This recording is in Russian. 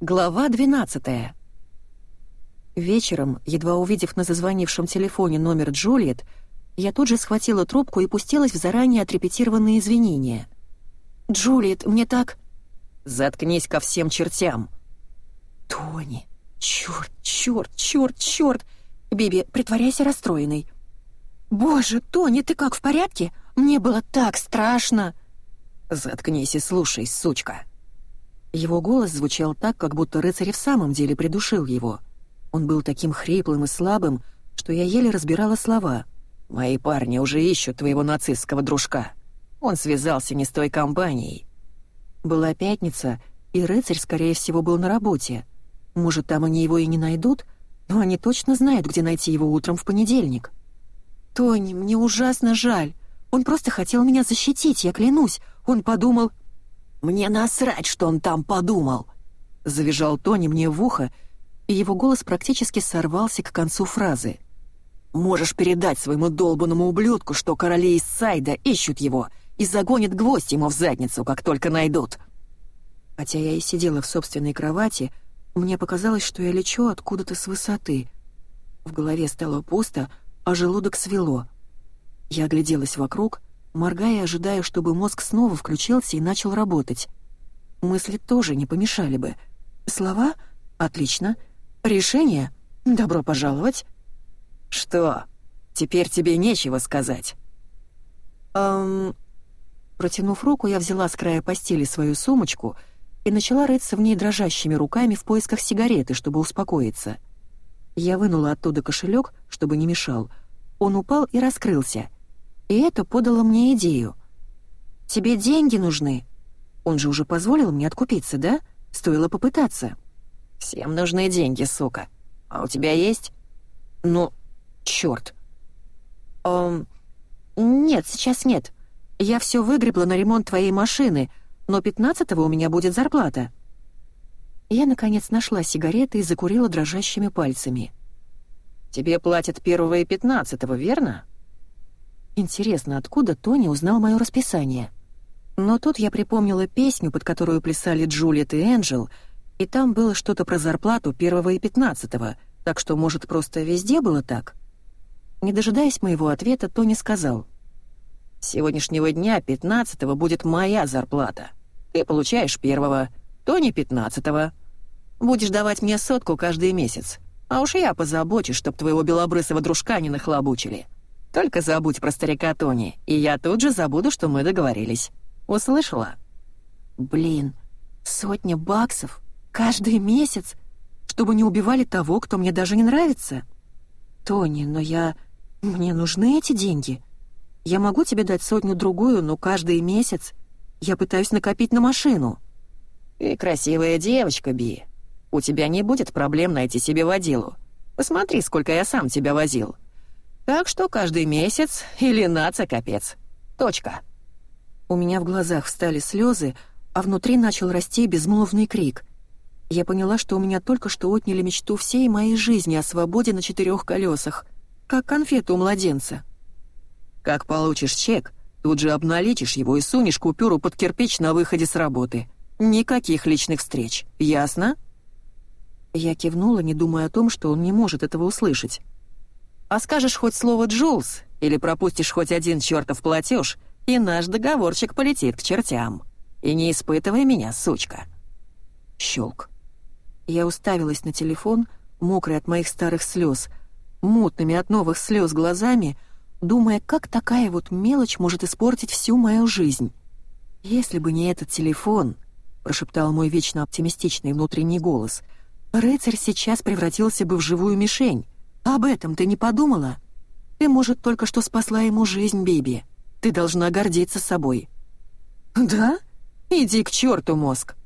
Глава 12 Вечером, едва увидев на зазвонившем телефоне номер Джульет, я тут же схватила трубку и пустилась в заранее отрепетированные извинения. «Джульет, мне так...» «Заткнись ко всем чертям!» «Тони! Чёрт, чёрт, чёрт, чёрт! Биби, притворяйся расстроенной!» «Боже, Тони, ты как, в порядке? Мне было так страшно!» «Заткнись и слушай, сучка!» Его голос звучал так, как будто рыцарь в самом деле придушил его. Он был таким хриплым и слабым, что я еле разбирала слова. «Мои парни уже ищут твоего нацистского дружка. Он связался не с той компанией». Была пятница, и рыцарь, скорее всего, был на работе. Может, там они его и не найдут, но они точно знают, где найти его утром в понедельник. «Тони, мне ужасно жаль. Он просто хотел меня защитить, я клянусь. Он подумал...» «Мне насрать, что он там подумал!» — завизжал Тони мне в ухо, и его голос практически сорвался к концу фразы. «Можешь передать своему долбанному ублюдку, что короли из Сайда ищут его и загонят гвоздь ему в задницу, как только найдут!» Хотя я и сидела в собственной кровати, мне показалось, что я лечу откуда-то с высоты. В голове стало пусто, а желудок свело. Я огляделась вокруг — моргая, ожидая, чтобы мозг снова включился и начал работать. Мысли тоже не помешали бы. Слова? Отлично. Решение? Добро пожаловать. Что? Теперь тебе нечего сказать. Эм... Протянув руку, я взяла с края постели свою сумочку и начала рыться в ней дрожащими руками в поисках сигареты, чтобы успокоиться. Я вынула оттуда кошелек, чтобы не мешал. Он упал и раскрылся — и это подало мне идею. «Тебе деньги нужны. Он же уже позволил мне откупиться, да? Стоило попытаться». «Всем нужны деньги, сука. А у тебя есть?» «Ну, чёрт». «Эм... Нет, сейчас нет. Я всё выгребла на ремонт твоей машины, но пятнадцатого у меня будет зарплата». Я, наконец, нашла сигареты и закурила дрожащими пальцами. «Тебе платят первого и пятнадцатого, верно?» Интересно, откуда Тони узнал мое расписание? Но тут я припомнила песню, под которую плясали Джулиет и Энджел, и там было что-то про зарплату первого и пятнадцатого, так что, может, просто везде было так? Не дожидаясь моего ответа, Тони сказал. «С сегодняшнего дня пятнадцатого будет моя зарплата. Ты получаешь первого, Тони пятнадцатого. Будешь давать мне сотку каждый месяц, а уж я позабочусь, чтоб твоего белобрысого дружка не нахлобучили». Только забудь про старика Тони, и я тут же забуду, что мы договорились. Услышала?» «Блин, сотня баксов? Каждый месяц? Чтобы не убивали того, кто мне даже не нравится? Тони, но я... Мне нужны эти деньги. Я могу тебе дать сотню-другую, но каждый месяц я пытаюсь накопить на машину». «Ты красивая девочка, Би. У тебя не будет проблем найти себе водилу. Посмотри, сколько я сам тебя возил». Так что каждый месяц или наца капец. Точка. У меня в глазах встали слезы, а внутри начал расти безмолвный крик. Я поняла, что у меня только что отняли мечту всей моей жизни о свободе на четырех колесах, как конфету у младенца. Как получишь чек, тут же обналичишь его и сунешь купюру под кирпич на выходе с работы. Никаких личных встреч, ясно? Я кивнула, не думая о том, что он не может этого услышать. А скажешь хоть слово «Джулс» или пропустишь хоть один чертов платеж, и наш договорчик полетит к чертям. И не испытывай меня, сучка». Щелк. Я уставилась на телефон, мокрый от моих старых слез, мутными от новых слез глазами, думая, как такая вот мелочь может испортить всю мою жизнь. «Если бы не этот телефон», — прошептал мой вечно оптимистичный внутренний голос, «рыцарь сейчас превратился бы в живую мишень». Об этом ты не подумала? Ты, может, только что спасла ему жизнь, Биби. Ты должна гордиться собой». «Да? Иди к черту, мозг.